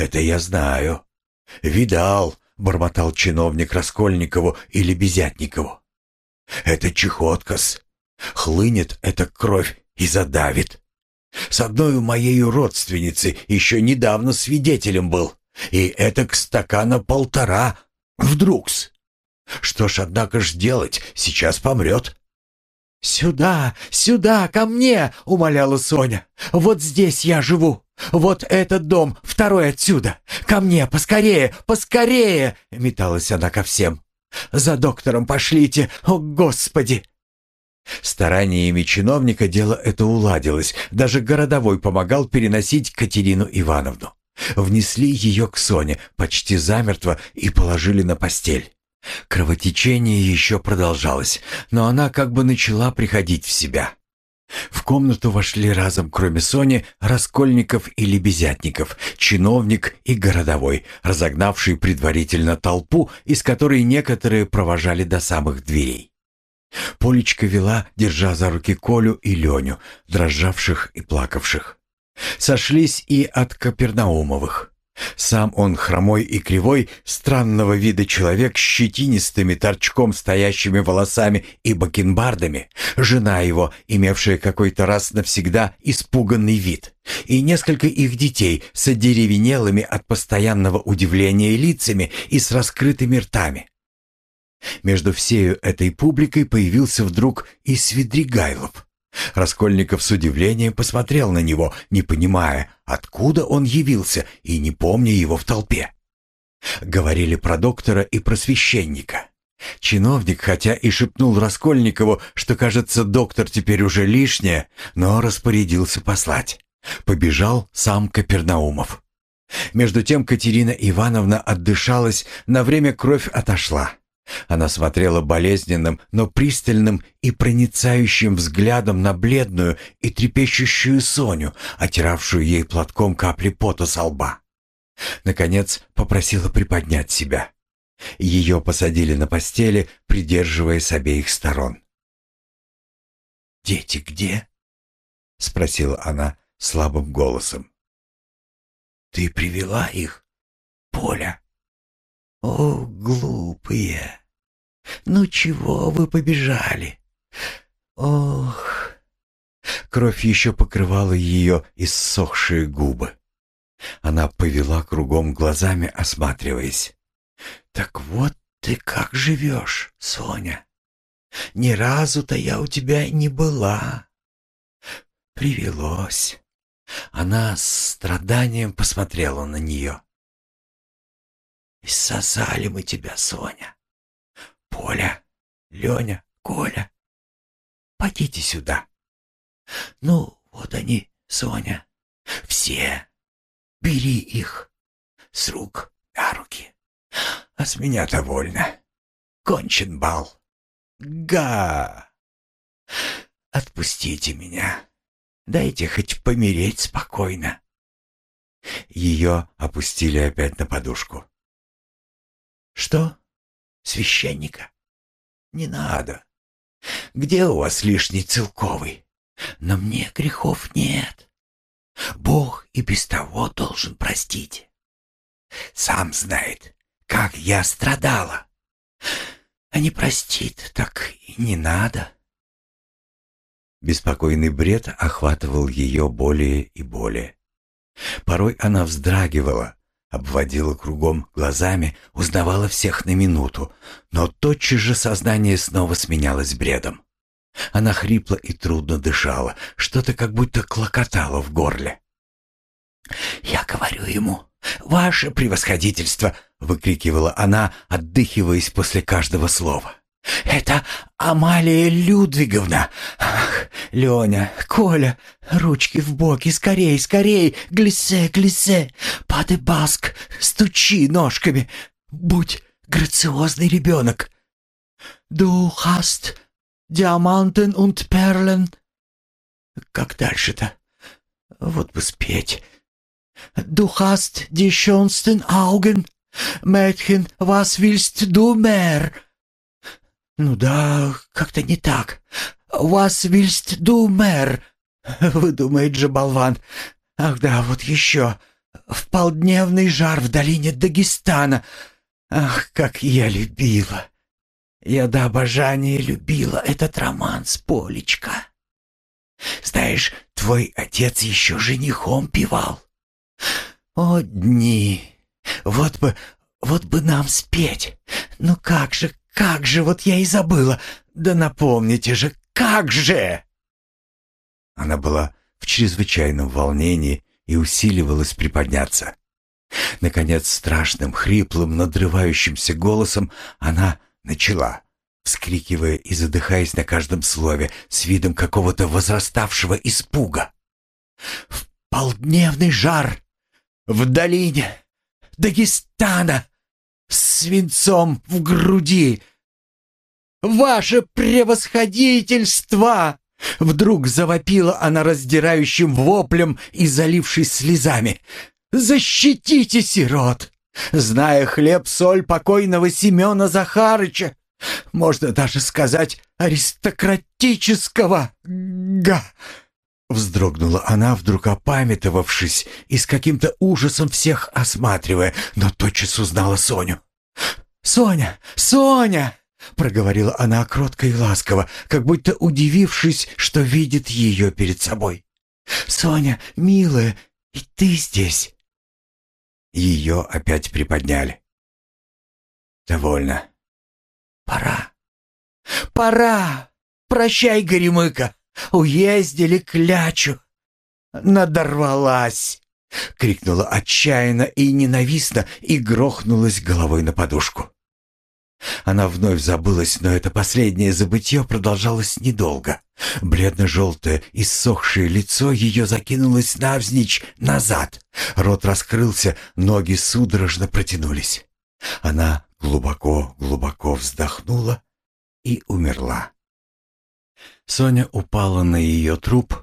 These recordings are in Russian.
Это я знаю. Видал, бормотал чиновник Раскольникову или Безятникову. Это чехоткас. Хлынет эта кровь и задавит. С одной моей родственницы еще недавно свидетелем был. И это к стакана полтора. Вдругс. Что ж, однако ж делать, сейчас помрет. «Сюда, сюда, ко мне!» — умоляла Соня. «Вот здесь я живу. Вот этот дом, второй отсюда. Ко мне, поскорее, поскорее!» — металась она ко всем. «За доктором пошлите, о, Господи!» Стараниями чиновника дело это уладилось. Даже городовой помогал переносить Катерину Ивановну. Внесли ее к Соне, почти замертво, и положили на постель. Кровотечение еще продолжалось, но она как бы начала приходить в себя. В комнату вошли разом, кроме Сони, Раскольников и Лебезятников, чиновник и городовой, разогнавший предварительно толпу, из которой некоторые провожали до самых дверей. Полечка вела, держа за руки Колю и Леню, дрожавших и плакавших. Сошлись и от Капернаумовых. Сам он хромой и кривой, странного вида человек с щетинистыми торчком стоящими волосами и бакенбардами, жена его, имевшая какой-то раз навсегда испуганный вид, и несколько их детей с одеревенелыми от постоянного удивления лицами и с раскрытыми ртами. Между всею этой публикой появился вдруг и Свидригайлов. Раскольников с удивлением посмотрел на него, не понимая, откуда он явился и не помня его в толпе. Говорили про доктора и про священника. Чиновник, хотя и шепнул Раскольникову, что, кажется, доктор теперь уже лишнее, но распорядился послать. Побежал сам Капернаумов. Между тем Катерина Ивановна отдышалась, на время кровь отошла. Она смотрела болезненным, но пристальным и проницающим взглядом на бледную и трепещущую Соню, отиравшую ей платком капли пота со лба. Наконец попросила приподнять себя. Ее посадили на постели, придерживая с обеих сторон. «Дети где?» — спросила она слабым голосом. «Ты привела их, Поля?» «О, глупые! Ну чего вы побежали? Ох!» Кровь еще покрывала ее иссохшие губы. Она повела кругом глазами, осматриваясь. «Так вот ты как живешь, Соня? Ни разу-то я у тебя не была. Привелось». Она с страданием посмотрела на нее. Иссосали мы тебя, Соня. Поля, Леня, Коля, подите сюда. Ну, вот они, Соня, все. Бери их с рук на руки. А с меня довольно. Кончен бал. Га! Отпустите меня. Дайте хоть помереть спокойно. Ее опустили опять на подушку. Что? Священника? Не надо. Где у вас лишний целковый? Но мне грехов нет. Бог и без того должен простить. Сам знает, как я страдала. А не простит, так и не надо. Беспокойный бред охватывал ее более и более. Порой она вздрагивала, обводила кругом глазами, узнавала всех на минуту, но тотчас же сознание снова сменялось бредом. Она хрипла и трудно дышала, что-то как будто клокотало в горле. «Я говорю ему, ваше превосходительство!» — выкрикивала она, отдыхиваясь после каждого слова. «Это Амалия Людвиговна! Ах, Леня, Коля, ручки в боки, скорей, скорей! Глиссе, глиссе! Паде баск, стучи ножками! Будь грациозный ребенок! Du hast Diamanten und Perlen!» «Как дальше-то? Вот бы спеть!» «Du hast die schönsten Augen! Mädchen, was willst du mehr?» «Ну да, как-то не так. Was willst du, мэр?» «Выдумает же болван. Ах да, вот еще. в полдневный жар в долине Дагестана. Ах, как я любила! Я до обожания любила этот роман с Полечка. Знаешь, твой отец еще женихом пивал. О, дни! Вот бы, вот бы нам спеть. Ну как же, как же, вот я и забыла. Да напомните же, как же!» Она была в чрезвычайном волнении и усиливалась приподняться. Наконец, страшным, хриплым, надрывающимся голосом она начала, вскрикивая и задыхаясь на каждом слове с видом какого-то возраставшего испуга. «В полдневный жар! В долине! Дагестана! Свинцом в груди! Ваше превосходительство!» Вдруг завопила она раздирающим воплем и залившись слезами. «Защитите сирот! Зная хлеб-соль покойного Семена Захарыча, можно даже сказать аристократического га!» Вздрогнула она, вдруг опамятовавшись и с каким-то ужасом всех осматривая, но тотчас узнала Соню. «Соня! Соня!» — проговорила она кротко и ласково, как будто удивившись, что видит ее перед собой. «Соня, милая, и ты здесь?» Ее опять приподняли. «Довольно. Пора. Пора! Прощай, Горемыка! Уездили клячу!» «Надорвалась!» — крикнула отчаянно и ненавистно и грохнулась головой на подушку. Она вновь забылась, но это последнее забытье продолжалось недолго. Бледно-желтое, иссохшее лицо ее закинулось навзничь назад. Рот раскрылся, ноги судорожно протянулись. Она глубоко-глубоко вздохнула и умерла. Соня упала на ее труп,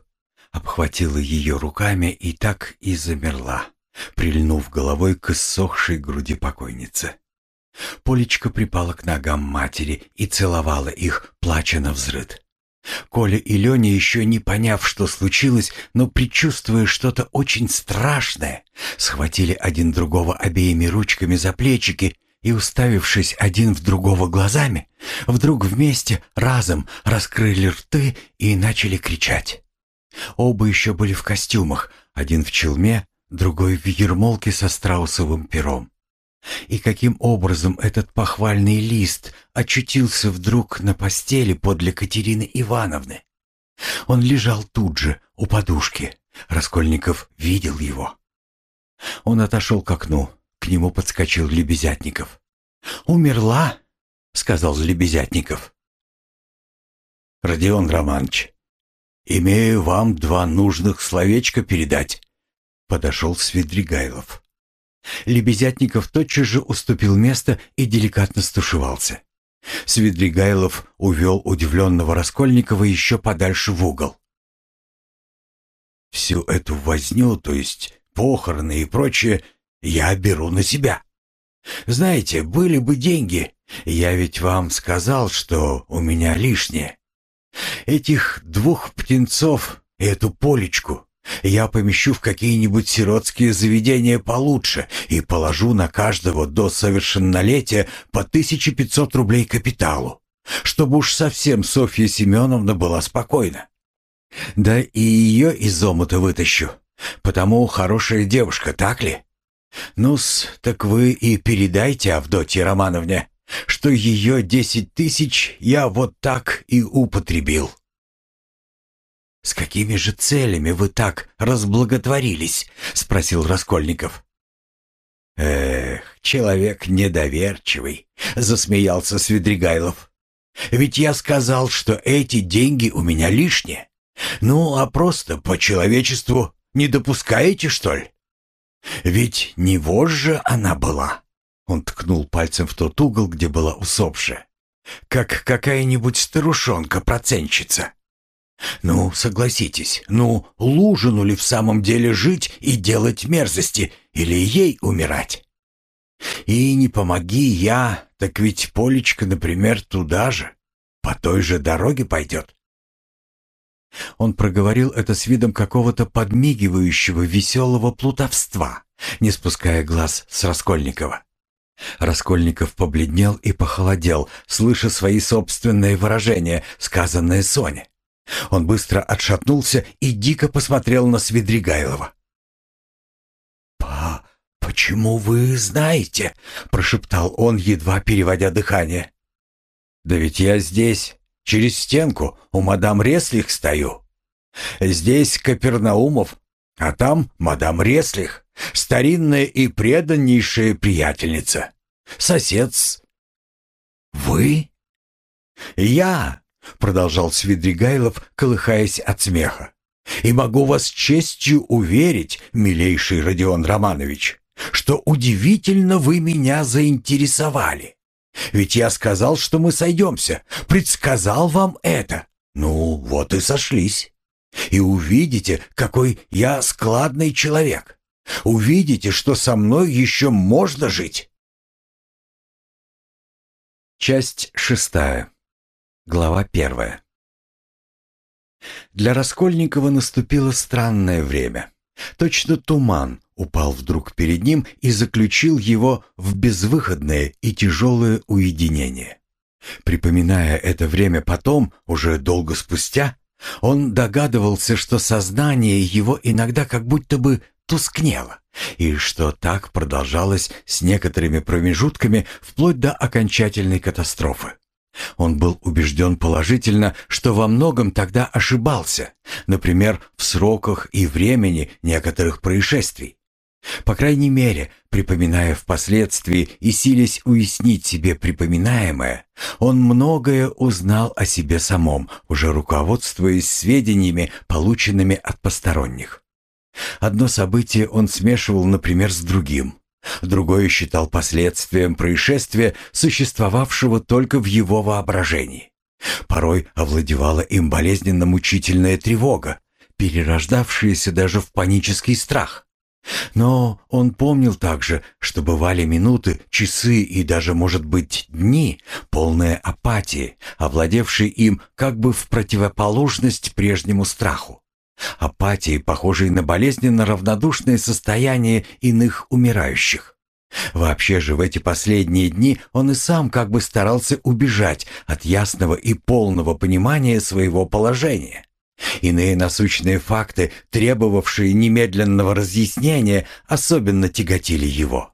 обхватила ее руками и так и замерла, прильнув головой к иссохшей груди покойницы. Полечка припала к ногам матери и целовала их, плача на взрыд. Коля и Леня, еще не поняв, что случилось, но предчувствуя что-то очень страшное, схватили один другого обеими ручками за плечики и, уставившись один в другого глазами, вдруг вместе разом раскрыли рты и начали кричать. Оба еще были в костюмах, один в челме, другой в ермолке со страусовым пером. И каким образом этот похвальный лист очутился вдруг на постели подле Катерины Ивановны? Он лежал тут же, у подушки. Раскольников видел его. Он отошел к окну. К нему подскочил Лебезятников. «Умерла?» — сказал Лебезятников. «Родион Романович, имею вам два нужных словечка передать», — подошел Свидригайлов. Лебезятников тотчас же уступил место и деликатно стушевался. Свидригайлов увел удивленного Раскольникова еще подальше в угол. «Всю эту возню, то есть похороны и прочее, я беру на себя. Знаете, были бы деньги, я ведь вам сказал, что у меня лишнее. Этих двух птенцов и эту полечку я помещу в какие-нибудь сиротские заведения получше и положу на каждого до совершеннолетия по 1500 рублей капиталу, чтобы уж совсем Софья Семеновна была спокойна. Да и ее из омута вытащу, потому хорошая девушка, так ли? Ну-с, так вы и передайте Авдотье Романовне, что ее десять тысяч я вот так и употребил. «С какими же целями вы так разблаготворились?» — спросил Раскольников. «Эх, человек недоверчивый», — засмеялся Свидригайлов. «Ведь я сказал, что эти деньги у меня лишние. Ну, а просто по человечеству не допускаете, что ли? Ведь не вожжа она была». Он ткнул пальцем в тот угол, где была усопшая. «Как какая-нибудь старушонка-проценщица. Ну, согласитесь, ну, Лужину ли в самом деле жить и делать мерзости, или ей умирать? И не помоги я, так ведь Полечка, например, туда же, по той же дороге пойдет. Он проговорил это с видом какого-то подмигивающего веселого плутовства, не спуская глаз с Раскольникова. Раскольников побледнел и похолодел, слыша свои собственные выражения, сказанные Соне. Он быстро отшатнулся и дико посмотрел на Свидригайлова. «По... почему вы знаете?» — прошептал он, едва переводя дыхание. «Да ведь я здесь, через стенку, у мадам Реслих стою. Здесь Капернаумов, а там мадам Реслих, старинная и преданнейшая приятельница. Сосед «Вы?» «Я», — продолжал Свидригайлов, колыхаясь от смеха. «И могу вас честью уверить, милейший Родион Романович, что удивительно вы меня заинтересовали. Ведь я сказал, что мы сойдемся, предсказал вам это. Ну, вот и сошлись. И увидите, какой я складный человек. Увидите, что со мной еще можно жить. Часть шестая. Глава первая. Для Раскольникова наступило странное время. Точно туман упал вдруг перед ним и заключил его в безвыходное и тяжелое уединение. Припоминая это время потом, уже долго спустя, он догадывался, что сознание его иногда как будто бы тускнело, и что так продолжалось с некоторыми промежутками вплоть до окончательной катастрофы. Он был убежден положительно, что во многом тогда ошибался, например, в сроках и времени некоторых происшествий. По крайней мере, припоминая впоследствии и силясь уяснить себе припоминаемое, он многое узнал о себе самом, уже руководствуясь сведениями, полученными от посторонних. Одно событие он смешивал, например, с другим. Другое считал последствием происшествия, существовавшего только в его воображении. Порой овладевала им болезненно-мучительная тревога, перерождавшаяся даже в панический страх. Но он помнил также, что бывали минуты, часы и даже, может быть, дни, полные апатии, овладевшие им как бы в противоположность прежнему страху. Апатии, похожей на болезненно равнодушное состояние иных умирающих. Вообще же в эти последние дни он и сам как бы старался убежать от ясного и полного понимания своего положения. Иные насущные факты, требовавшие немедленного разъяснения, особенно тяготили его.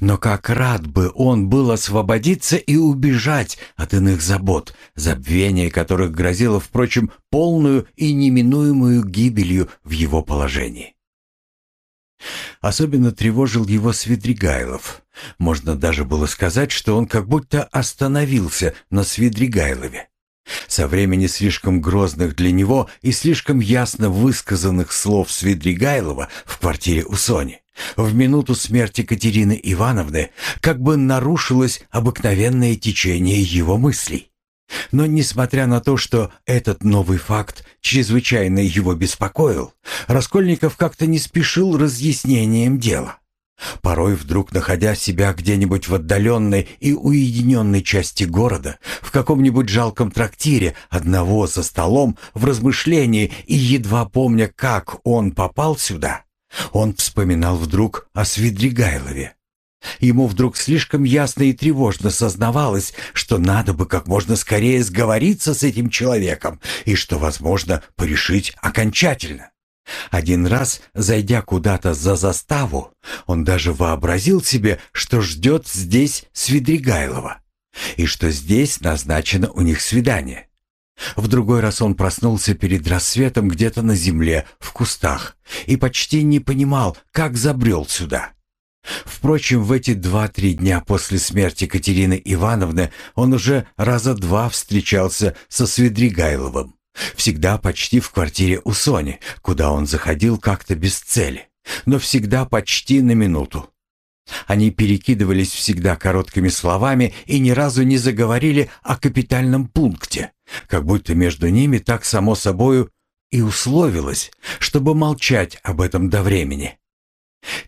Но как рад бы он был освободиться и убежать от иных забот, забвение которых грозило, впрочем, полную и неминуемую гибелью в его положении. Особенно тревожил его Свидригайлов. Можно даже было сказать, что он как будто остановился на Свидригайлове. Со времени слишком грозных для него и слишком ясно высказанных слов Свидригайлова в квартире у Сони, в минуту смерти Катерины Ивановны как бы нарушилось обыкновенное течение его мыслей. Но несмотря на то, что этот новый факт чрезвычайно его беспокоил, Раскольников как-то не спешил разъяснением дела. Порой вдруг находя себя где-нибудь в отдаленной и уединенной части города, в каком-нибудь жалком трактире, одного за столом, в размышлении и едва помня, как он попал сюда, он вспоминал вдруг о Свидригайлове. Ему вдруг слишком ясно и тревожно сознавалось, что надо бы как можно скорее сговориться с этим человеком и что, возможно, порешить окончательно. Один раз, зайдя куда-то за заставу, он даже вообразил себе, что ждет здесь Свидригайлова, и что здесь назначено у них свидание. В другой раз он проснулся перед рассветом где-то на земле, в кустах, и почти не понимал, как забрел сюда. Впрочем, в эти два-три дня после смерти Катерины Ивановны он уже раза два встречался со Свидригайловым. Всегда почти в квартире у Сони, куда он заходил как-то без цели, но всегда почти на минуту. Они перекидывались всегда короткими словами и ни разу не заговорили о капитальном пункте, как будто между ними так само собою и условилось, чтобы молчать об этом до времени.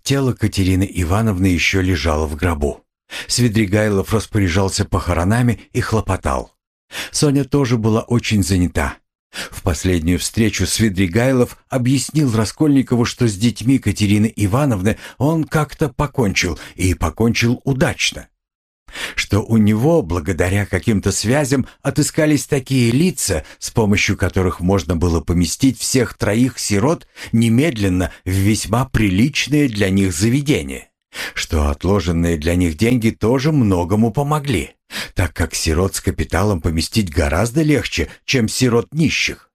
Тело Катерины Ивановны еще лежало в гробу. Свидригайлов распоряжался похоронами и хлопотал. Соня тоже была очень занята. В последнюю встречу Свидригайлов объяснил Раскольникову, что с детьми Катерины Ивановны он как-то покончил, и покончил удачно. Что у него, благодаря каким-то связям, отыскались такие лица, с помощью которых можно было поместить всех троих сирот немедленно в весьма приличное для них заведение. Что отложенные для них деньги тоже многому помогли так как сирот с капиталом поместить гораздо легче, чем сирот нищих.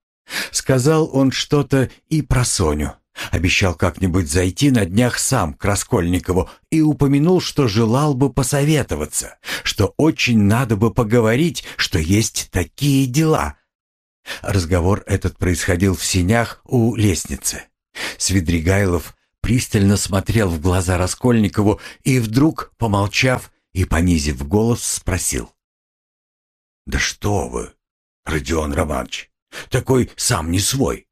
Сказал он что-то и про Соню. Обещал как-нибудь зайти на днях сам к Раскольникову и упомянул, что желал бы посоветоваться, что очень надо бы поговорить, что есть такие дела. Разговор этот происходил в синях у лестницы. Свидригайлов пристально смотрел в глаза Раскольникову и вдруг, помолчав, и, понизив голос, спросил. «Да что вы, Родион Романович, такой сам не свой.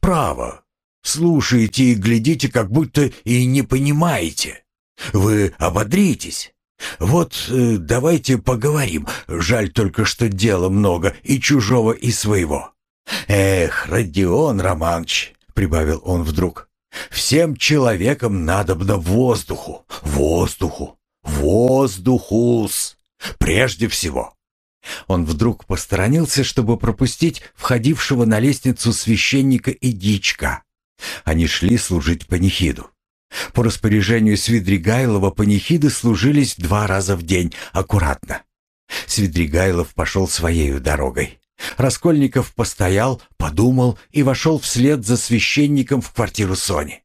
Право, слушаете и глядите, как будто и не понимаете. Вы ободритесь. Вот э, давайте поговорим. Жаль только, что дела много и чужого, и своего. Эх, Родион Романович, прибавил он вдруг, всем человекам надобно воздуху, воздуху. Воздухус! Прежде всего!» Он вдруг посторонился, чтобы пропустить входившего на лестницу священника и дичка. Они шли служить панихиду. По распоряжению Свидригайлова панихиды служились два раза в день, аккуратно. Свидригайлов пошел своею дорогой. Раскольников постоял, подумал и вошел вслед за священником в квартиру Сони.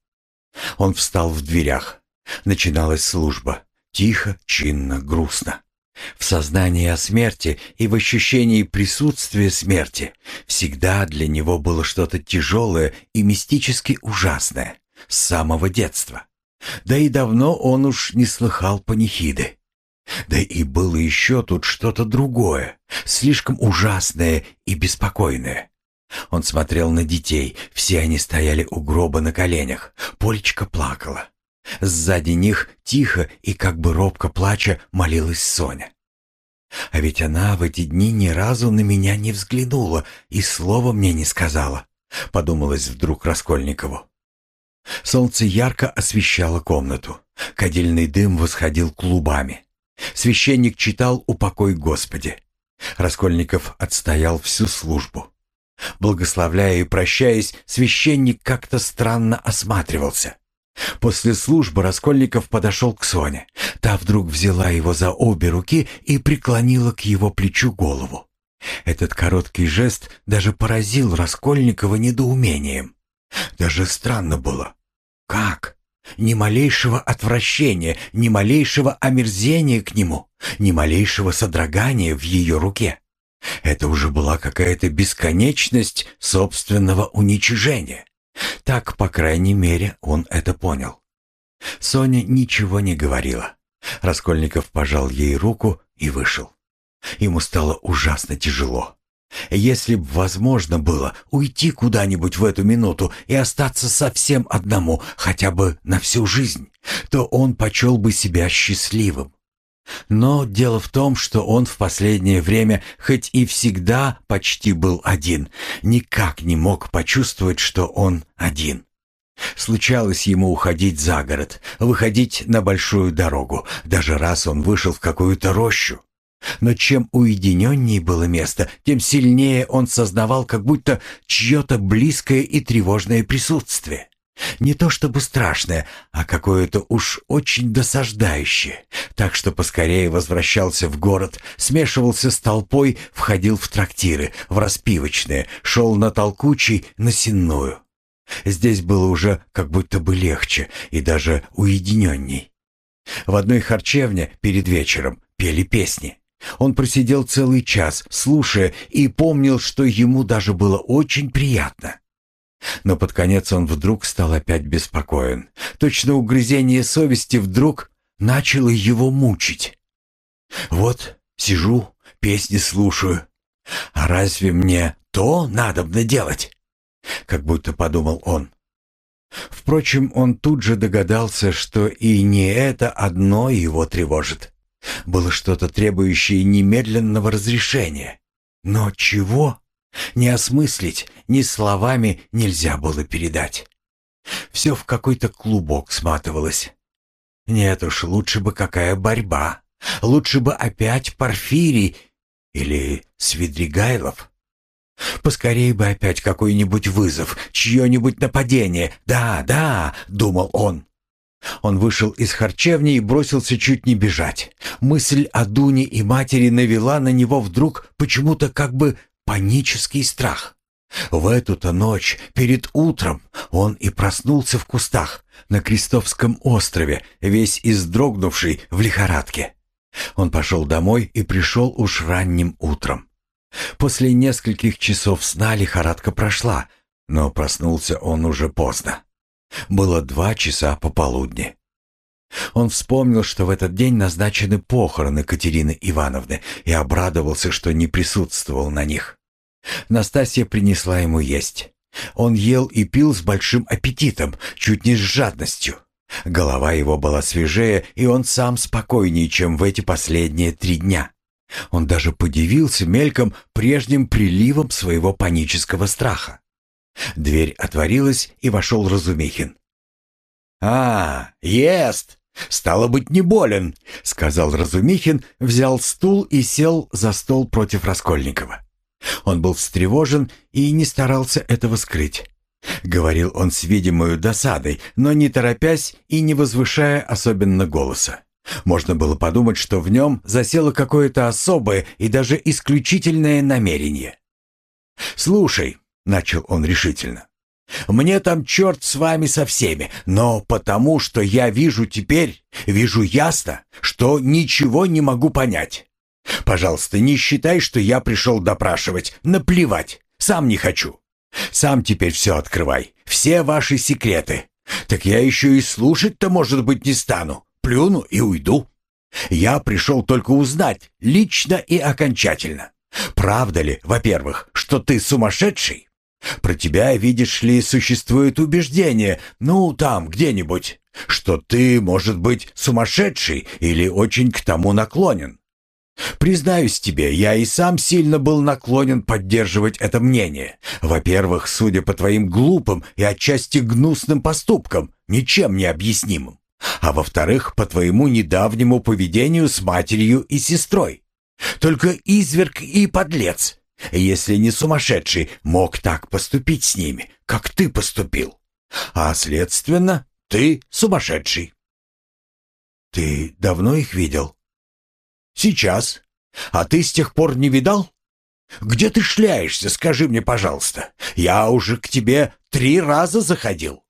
Он встал в дверях. Начиналась служба. Тихо, чинно, грустно. В сознании о смерти и в ощущении присутствия смерти всегда для него было что-то тяжелое и мистически ужасное с самого детства. Да и давно он уж не слыхал панихиды. Да и было еще тут что-то другое, слишком ужасное и беспокойное. Он смотрел на детей, все они стояли у гроба на коленях. Полечка плакала. Сзади них, тихо и как бы робко плача, молилась Соня. А ведь она в эти дни ни разу на меня не взглянула и слова мне не сказала, подумалось вдруг Раскольникову. Солнце ярко освещало комнату. Кадильный дым восходил клубами. Священник читал «Упокой Господи». Раскольников отстоял всю службу. Благословляя и прощаясь, священник как-то странно осматривался. После службы Раскольников подошел к Соне. Та вдруг взяла его за обе руки и преклонила к его плечу голову. Этот короткий жест даже поразил Раскольникова недоумением. Даже странно было. Как? Ни малейшего отвращения, ни малейшего омерзения к нему, ни малейшего содрогания в ее руке. Это уже была какая-то бесконечность собственного уничижения. Так, по крайней мере, он это понял. Соня ничего не говорила. Раскольников пожал ей руку и вышел. Ему стало ужасно тяжело. Если б возможно было уйти куда-нибудь в эту минуту и остаться совсем одному, хотя бы на всю жизнь, то он почел бы себя счастливым. Но дело в том, что он в последнее время, хоть и всегда почти был один, никак не мог почувствовать, что он один. Случалось ему уходить за город, выходить на большую дорогу. Даже раз он вышел в какую-то рощу. Но чем уединеннее было место, тем сильнее он сознавал как будто чье-то близкое и тревожное присутствие. Не то чтобы страшное, а какое-то уж очень досаждающее. Так что поскорее возвращался в город, смешивался с толпой, входил в трактиры, в распивочные, шел на толкучий, на сенную. Здесь было уже как будто бы легче и даже уединенней. В одной харчевне перед вечером пели песни. Он просидел целый час, слушая, и помнил, что ему даже было очень приятно. Но под конец он вдруг стал опять беспокоен. Точно угрызение совести вдруг начало его мучить. «Вот, сижу, песни слушаю. А разве мне то надобно делать?» Как будто подумал он. Впрочем, он тут же догадался, что и не это одно его тревожит. Было что-то требующее немедленного разрешения. Но чего? Не осмыслить, ни словами нельзя было передать. Все в какой-то клубок сматывалось. Нет уж, лучше бы какая борьба. Лучше бы опять Порфирий или Свидригайлов. Поскорей бы опять какой-нибудь вызов, чье-нибудь нападение. Да, да, думал он. Он вышел из харчевни и бросился чуть не бежать. Мысль о Дуне и матери навела на него вдруг почему-то как бы панический страх. В эту-то ночь, перед утром, он и проснулся в кустах на Крестовском острове, весь издрогнувший в лихорадке. Он пошел домой и пришел уж ранним утром. После нескольких часов сна лихорадка прошла, но проснулся он уже поздно. Было два часа пополудни. Он вспомнил, что в этот день назначены похороны Катерины Ивановны и обрадовался, что не присутствовал на них. Настасья принесла ему есть. Он ел и пил с большим аппетитом, чуть не с жадностью. Голова его была свежее, и он сам спокойнее, чем в эти последние три дня. Он даже подивился мельком прежним приливом своего панического страха. Дверь отворилась, и вошел Разумихин. «А, ест! Стало быть, не болен!» — сказал Разумихин, взял стул и сел за стол против Раскольникова. Он был встревожен и не старался этого скрыть. Говорил он с видимой досадой, но не торопясь и не возвышая особенно голоса. Можно было подумать, что в нем засело какое-то особое и даже исключительное намерение. «Слушай», — начал он решительно, — «мне там черт с вами со всеми, но потому что я вижу теперь, вижу ясно, что ничего не могу понять. Пожалуйста, не считай, что я пришел допрашивать. Наплевать. Сам не хочу. Сам теперь все открывай. Все ваши секреты. Так я еще и слушать-то, может быть, не стану. Плюну и уйду. Я пришел только узнать, лично и окончательно. Правда ли, во-первых, что ты сумасшедший? Про тебя, видишь ли, существует убеждение, ну, там, где-нибудь, что ты, может быть, сумасшедший или очень к тому наклонен. Признаюсь тебе, я и сам сильно был наклонен поддерживать это мнение. Во-первых, судя по твоим глупым и отчасти гнусным поступкам, ничем не объяснимым. А во-вторых, по твоему недавнему поведению с матерью и сестрой. Только изверг и подлец, если не сумасшедший, мог так поступить с ними, как ты поступил. А следственно, ты сумасшедший. Ты давно их видел? «Сейчас. А ты с тех пор не видал? Где ты шляешься, скажи мне, пожалуйста. Я уже к тебе три раза заходил.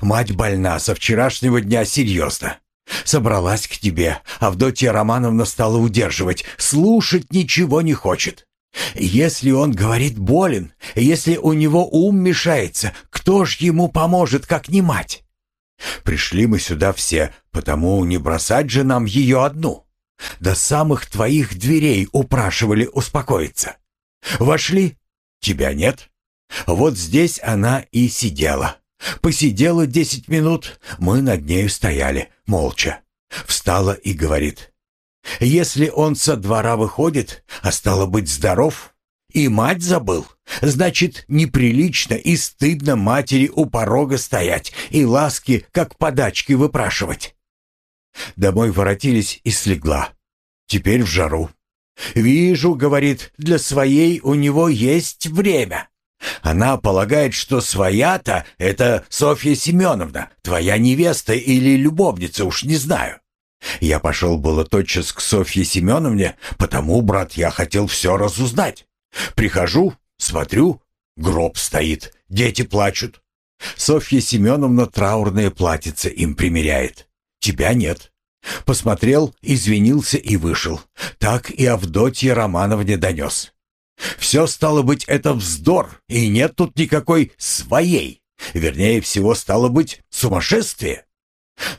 Мать больна со вчерашнего дня серьезно. Собралась к тебе, Авдотья Романовна стала удерживать, слушать ничего не хочет. Если он говорит болен, если у него ум мешается, кто ж ему поможет, как не мать? Пришли мы сюда все, потому не бросать же нам ее одну. До самых твоих дверей упрашивали успокоиться. Вошли? Тебя нет. Вот здесь она и сидела. Посидела десять минут, мы над нею стояли, молча. Встала и говорит. Если он со двора выходит, а стало быть здоров, и мать забыл, значит, неприлично и стыдно матери у порога стоять и ласки, как подачки, выпрашивать. Домой воротились и слегла. Теперь в жару. «Вижу, — говорит, — для своей у него есть время. Она полагает, что своя-то — это Софья Семеновна, твоя невеста или любовница, уж не знаю. Я пошел было тотчас к Софье Семеновне, потому, брат, я хотел все разузнать. Прихожу, смотрю, гроб стоит, дети плачут. Софья Семеновна траурное платьице им примеряет. Тебя нет. Посмотрел, извинился и вышел. Так и Авдотье Романовне донес. Все стало быть, это вздор, и нет тут никакой своей. Вернее всего, стало быть, сумасшествие.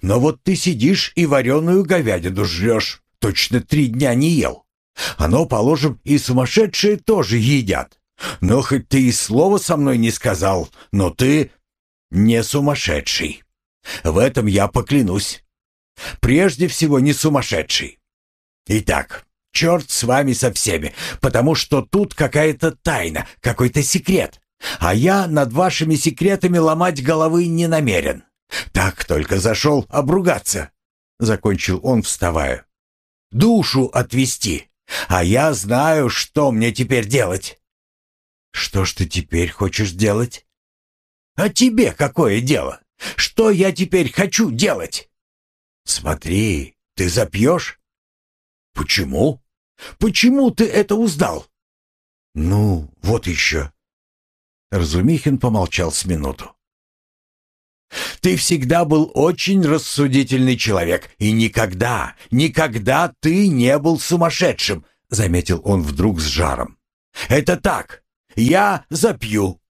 Но вот ты сидишь и вареную говядину жрешь. Точно три дня не ел. Оно, положим, и сумасшедшие тоже едят. Но хоть ты и слова со мной не сказал, но ты не сумасшедший. В этом я поклянусь. Прежде всего, не сумасшедший. Итак, черт с вами со всеми, потому что тут какая-то тайна, какой-то секрет. А я над вашими секретами ломать головы не намерен. Так только зашел обругаться», — закончил он, вставая. «Душу отвести. А я знаю, что мне теперь делать». «Что ж ты теперь хочешь делать?» «А тебе какое дело? Что я теперь хочу делать?» «Смотри, ты запьешь?» «Почему? Почему ты это узнал?» «Ну, вот еще». Разумихин помолчал с минуту. «Ты всегда был очень рассудительный человек, и никогда, никогда ты не был сумасшедшим», — заметил он вдруг с жаром. «Это так. Я запью.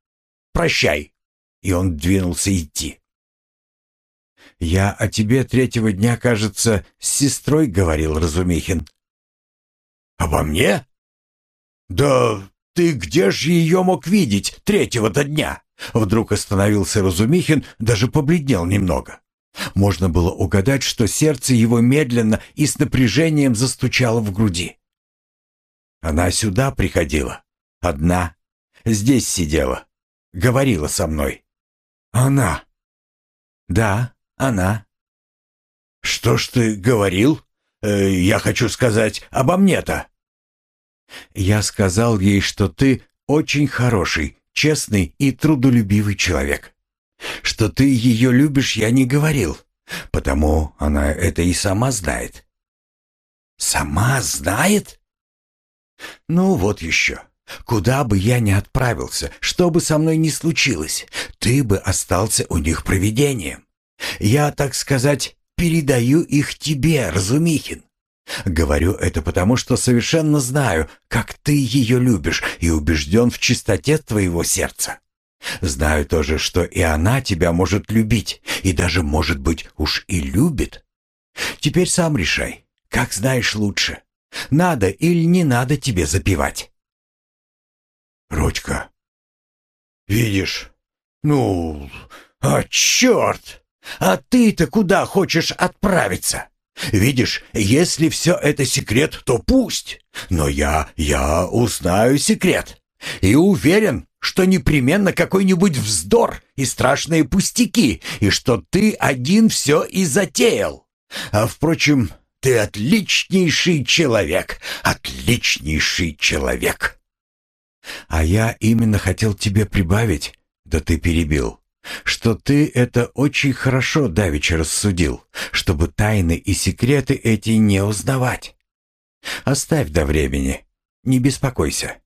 Прощай». И он двинулся идти. «Я о тебе третьего дня, кажется, с сестрой говорил Разумихин». «Обо мне?» «Да ты где же ее мог видеть третьего-то дня?» Вдруг остановился Разумихин, даже побледнел немного. Можно было угадать, что сердце его медленно и с напряжением застучало в груди. Она сюда приходила. Одна. Здесь сидела. Говорила со мной. Она. Да, она. Что ж ты говорил? Э, я хочу сказать, обо мне-то. Я сказал ей, что ты очень хороший, честный и трудолюбивый человек. Что ты ее любишь, я не говорил, потому она это и сама знает. Сама знает? Ну вот еще. Куда бы я ни отправился, что бы со мной ни случилось, ты бы остался у них провидением. Я, так сказать, передаю их тебе, Разумихин. Говорю это потому, что совершенно знаю, как ты ее любишь и убежден в чистоте твоего сердца. Знаю тоже, что и она тебя может любить, и даже, может быть, уж и любит. Теперь сам решай, как знаешь лучше. Надо или не надо тебе запивать. Родька, видишь, ну, а черт, а ты-то куда хочешь отправиться? Видишь, если все это секрет, то пусть. Но я, я узнаю секрет. И уверен, что непременно какой-нибудь вздор и страшные пустяки, и что ты один все и затеял. А, впрочем, ты отличнейший человек, отличнейший человек. А я именно хотел тебе прибавить, да ты перебил что ты это очень хорошо давеча рассудил, чтобы тайны и секреты эти не узнавать. Оставь до времени, не беспокойся.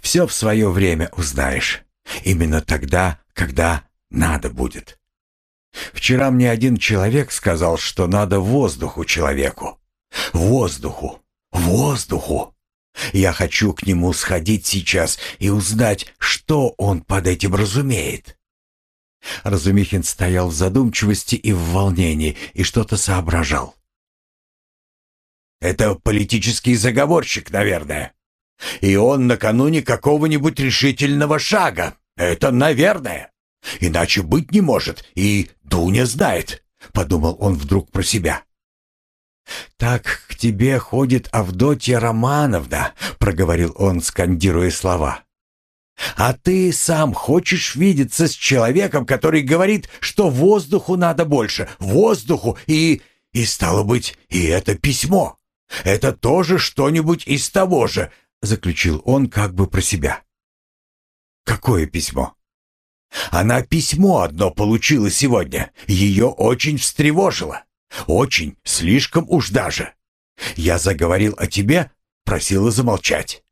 Все в свое время узнаешь. Именно тогда, когда надо будет. Вчера мне один человек сказал, что надо воздуху человеку. Воздуху, воздуху. Я хочу к нему сходить сейчас и узнать, что он под этим разумеет. Разумихин стоял в задумчивости и в волнении и что-то соображал. «Это политический заговорщик, наверное. И он накануне какого-нибудь решительного шага. Это наверное. Иначе быть не может, и Дуня знает», — подумал он вдруг про себя. «Так к тебе ходит Авдотья Романовна», — проговорил он, скандируя слова. А ты сам хочешь видеться с человеком, который говорит, что воздуху надо больше, воздуху и... И стало быть, и это письмо. Это тоже что-нибудь из того же, заключил он как бы про себя. Какое письмо? Она письмо одно получила сегодня. Ее очень встревожило. Очень, слишком уж даже. Я заговорил о тебе, просила замолчать.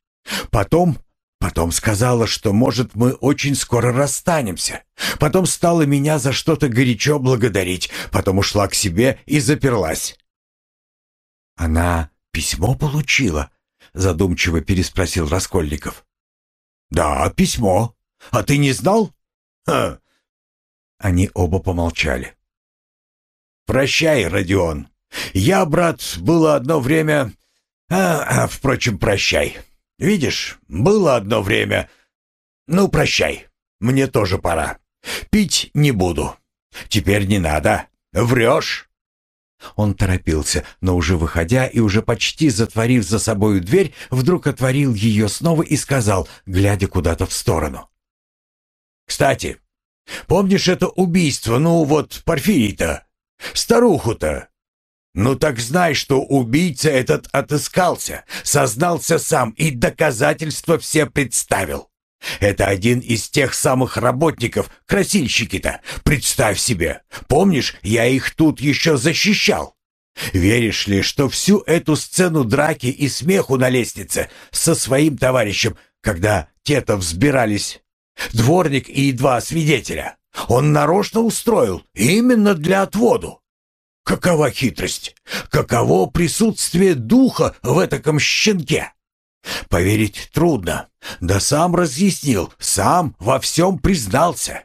Потом Потом сказала, что, может, мы очень скоро расстанемся. Потом стала меня за что-то горячо благодарить. Потом ушла к себе и заперлась. «Она письмо получила?» — задумчиво переспросил Раскольников. «Да, письмо. А ты не знал?» Ха. Они оба помолчали. «Прощай, Родион. Я, брат, было одно время... А, а впрочем, прощай. Видишь, было одно время. Ну, прощай. Мне тоже пора. Пить не буду. Теперь не надо. Врешь. Он торопился, но уже выходя и уже почти затворив за собою дверь, вдруг отворил ее снова и сказал, глядя куда-то в сторону. «Кстати, помнишь это убийство, ну вот Порфирий-то, старуху-то? Ну так знай, что убийца этот отыскался, сознался сам и доказательства все представил. Это один из тех самых работников, красильщики-то. Представь себе. Помнишь, я их тут еще защищал? Веришь ли, что всю эту сцену драки и смеху на лестнице со своим товарищем, когда те-то взбирались, дворник и два свидетеля, он нарочно устроил именно для отводу? Какова хитрость? Каково присутствие духа в этаком щенке? Поверить трудно. Да сам разъяснил, сам во всем признался.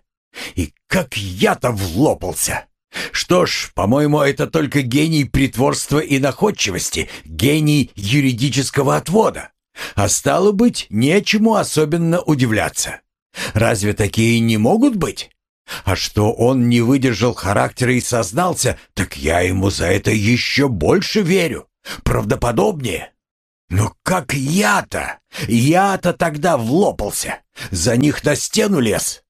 И как я-то влопался. Что ж, по-моему, это только гений притворства и находчивости, гений юридического отвода. А стало быть, нечему особенно удивляться. Разве такие не могут быть? А что он не выдержал характера и сознался, так я ему за это еще больше верю. Правдоподобнее. Но как я-то? Я-то тогда влопался. За них на стену лез.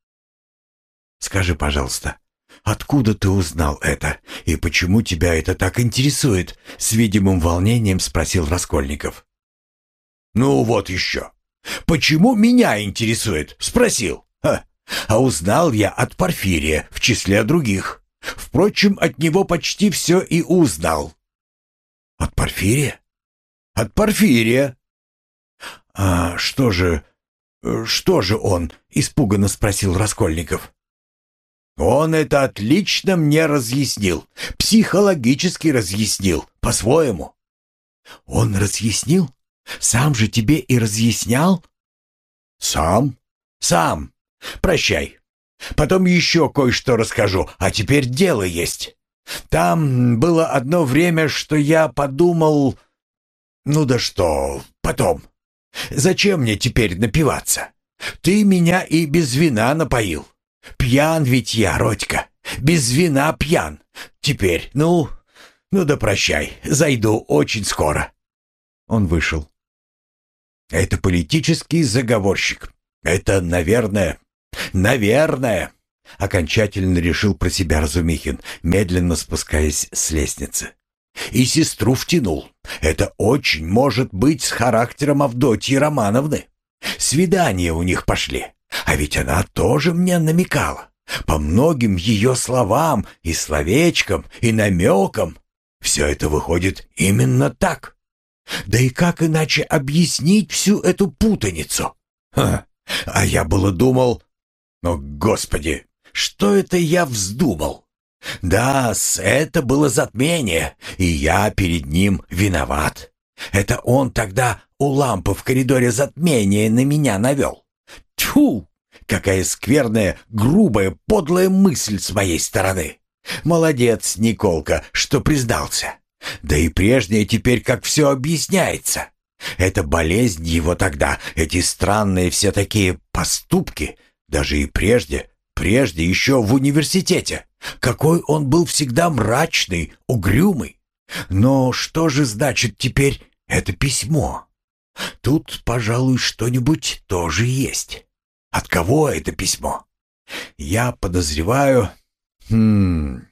Скажи, пожалуйста, откуда ты узнал это? И почему тебя это так интересует? С видимым волнением спросил Раскольников. Ну вот еще. Почему меня интересует? Спросил. Ха. А узнал я от Порфирия, в числе других. Впрочем, от него почти все и узнал. От Порфирия? От Порфирия. А что же... что же он? Испуганно спросил Раскольников. Он это отлично мне разъяснил. Психологически разъяснил. По-своему. Он разъяснил? Сам же тебе и разъяснял? Сам? Сам. Прощай. Потом еще кое-что расскажу, а теперь дело есть. Там было одно время, что я подумал... «Ну да что, потом. Зачем мне теперь напиваться? Ты меня и без вина напоил. Пьян ведь я, Родька. Без вина пьян. Теперь, ну, ну да прощай, зайду очень скоро». Он вышел. «Это политический заговорщик. Это, наверное, наверное», — окончательно решил про себя Разумихин, медленно спускаясь с лестницы. И сестру втянул. Это очень может быть с характером Авдотьи Романовны. Свидания у них пошли. А ведь она тоже мне намекала. По многим ее словам и словечкам, и намекам. Все это выходит именно так. Да и как иначе объяснить всю эту путаницу? Ха, а я было думал... О, Господи, что это я вздумал? Да, это было затмение, и я перед ним виноват. Это он тогда у лампы в коридоре затмение на меня навел. Тьфу! Какая скверная, грубая, подлая мысль с моей стороны. Молодец, Николка, что признался. Да и прежнее теперь как все объясняется. Это болезнь его тогда, эти странные все такие поступки, даже и прежде, прежде еще в университете. Какой он был всегда мрачный, угрюмый. Но что же значит теперь это письмо? Тут, пожалуй, что-нибудь тоже есть. От кого это письмо? Я подозреваю... Хм...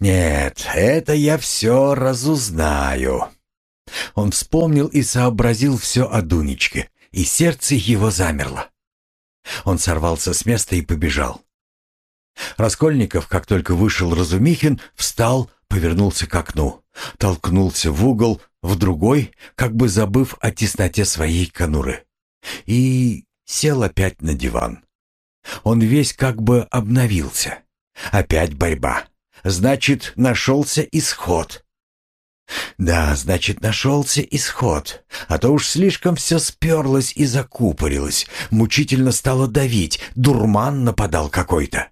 Нет, это я все разузнаю. Он вспомнил и сообразил все о Дунечке, и сердце его замерло. Он сорвался с места и побежал. Раскольников, как только вышел Разумихин, встал, повернулся к окну, толкнулся в угол, в другой, как бы забыв о тесноте своей конуры, и сел опять на диван. Он весь как бы обновился. Опять борьба. Значит, нашелся исход. Да, значит, нашелся исход. А то уж слишком все сперлось и закупорилось. Мучительно стало давить, дурман нападал какой-то.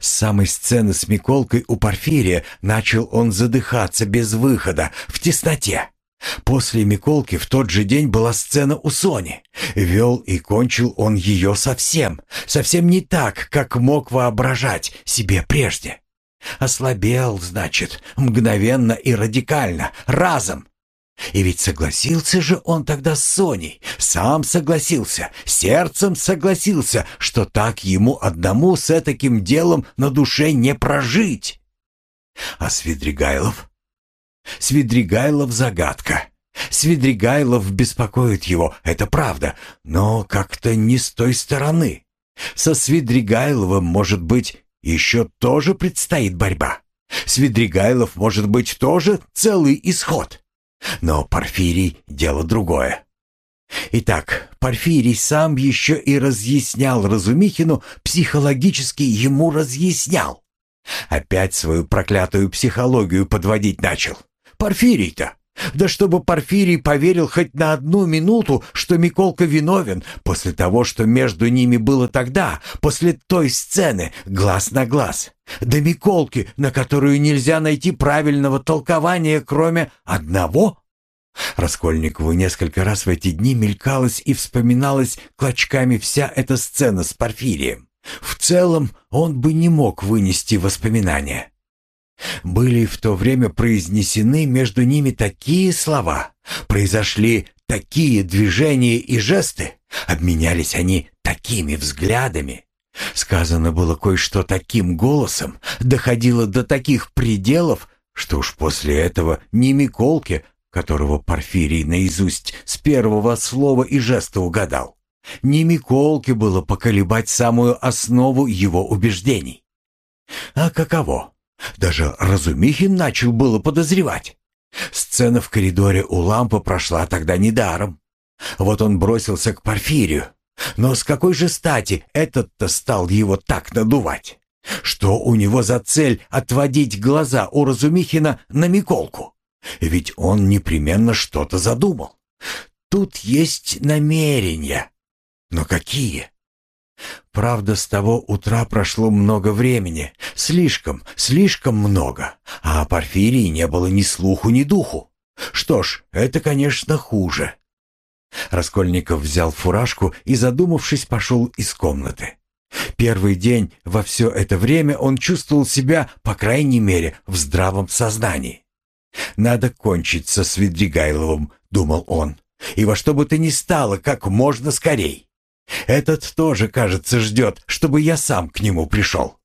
С самой сцены с Миколкой у Порфирия начал он задыхаться без выхода, в тесноте. После Миколки в тот же день была сцена у Сони. Вел и кончил он ее совсем, совсем не так, как мог воображать себе прежде. Ослабел, значит, мгновенно и радикально, разом. И ведь согласился же он тогда с Соней, сам согласился, сердцем согласился, что так ему одному с таким делом на душе не прожить. А Свидригайлов? Свидригайлов загадка. Свидригайлов беспокоит его, это правда, но как-то не с той стороны. Со Свидригайловым, может быть, еще тоже предстоит борьба. Свидригайлов, может быть, тоже целый исход. Но Порфирий — дело другое. Итак, Порфирий сам еще и разъяснял Разумихину, психологически ему разъяснял. Опять свою проклятую психологию подводить начал. Порфирий-то! Да чтобы Порфирий поверил хоть на одну минуту, что Миколка виновен, после того, что между ними было тогда, после той сцены, глаз на глаз. Да Миколки, на которую нельзя найти правильного толкования, кроме одного? Раскольникову несколько раз в эти дни мелькалась и вспоминалась клочками вся эта сцена с Порфирием. В целом он бы не мог вынести воспоминания. Были в то время произнесены между ними такие слова, произошли такие движения и жесты, обменялись они такими взглядами. Сказано было кое-что таким голосом, доходило до таких пределов, что уж после этого ни Миколке, которого Порфирий наизусть с первого слова и жеста угадал, ни Миколке было поколебать самую основу его убеждений. А каково? Даже Разумихин начал было подозревать. Сцена в коридоре у лампы прошла тогда недаром. Вот он бросился к Порфирию. Но с какой же стати этот-то стал его так надувать? Что у него за цель отводить глаза у Разумихина на Миколку? Ведь он непременно что-то задумал. Тут есть намерения. Но какие? Правда, с того утра прошло много времени. Слишком, слишком много. А о Порфирии не было ни слуху, ни духу. Что ж, это, конечно, хуже. Раскольников взял фуражку и, задумавшись, пошел из комнаты. Первый день во все это время он чувствовал себя, по крайней мере, в здравом сознании. «Надо кончить со Свидригайловым», — думал он, — «и во что бы то ни стало, как можно скорей». Этот тоже, кажется, ждет, чтобы я сам к нему пришел.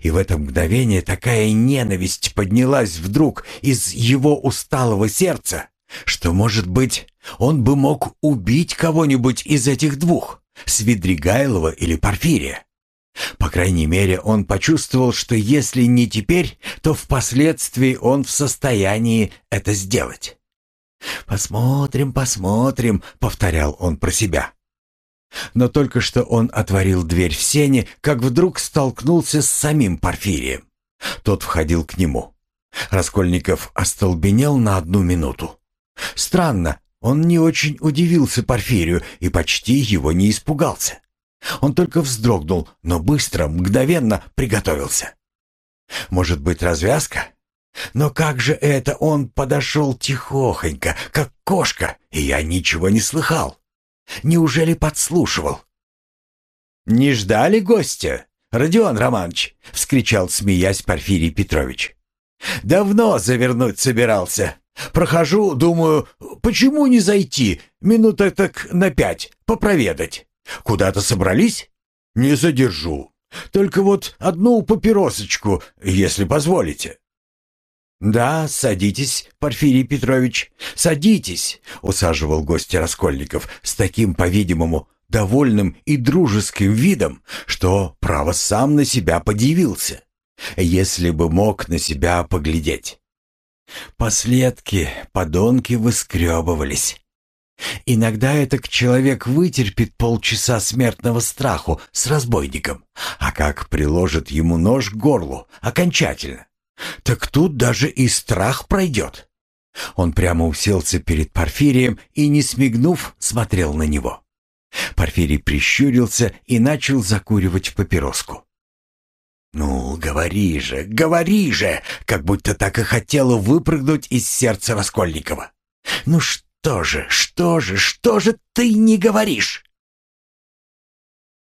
И в это мгновение такая ненависть поднялась вдруг из его усталого сердца, что, может быть, он бы мог убить кого-нибудь из этих двух, Свидригайлова или Порфирия. По крайней мере, он почувствовал, что если не теперь, то впоследствии он в состоянии это сделать. «Посмотрим, посмотрим», — повторял он про себя. Но только что он отворил дверь в сене, как вдруг столкнулся с самим Порфирием. Тот входил к нему. Раскольников остолбенел на одну минуту. Странно, он не очень удивился Порфирию и почти его не испугался. Он только вздрогнул, но быстро, мгновенно приготовился. Может быть, развязка? Но как же это он подошел тихохонько, как кошка, и я ничего не слыхал? Неужели подслушивал? «Не ждали гостя, Родион Романович?» — вскричал, смеясь Порфирий Петрович. «Давно завернуть собирался. Прохожу, думаю, почему не зайти, минута так на пять, попроведать. Куда-то собрались? Не задержу. Только вот одну папиросочку, если позволите». «Да, садитесь, Порфирий Петрович, садитесь», — усаживал гостя Раскольников с таким, по-видимому, довольным и дружеским видом, что, право, сам на себя подивился, если бы мог на себя поглядеть. Последки, подонки выскребывались. Иногда этот человек вытерпит полчаса смертного страху с разбойником, а как приложит ему нож к горлу окончательно, так тут даже и страх пройдет. Он прямо уселся перед Порфирием и, не смигнув, смотрел на него. Порфирий прищурился и начал закуривать папироску. «Ну, говори же, говори же!» Как будто так и хотела выпрыгнуть из сердца Раскольникова. «Ну что же, что же, что же ты не говоришь?»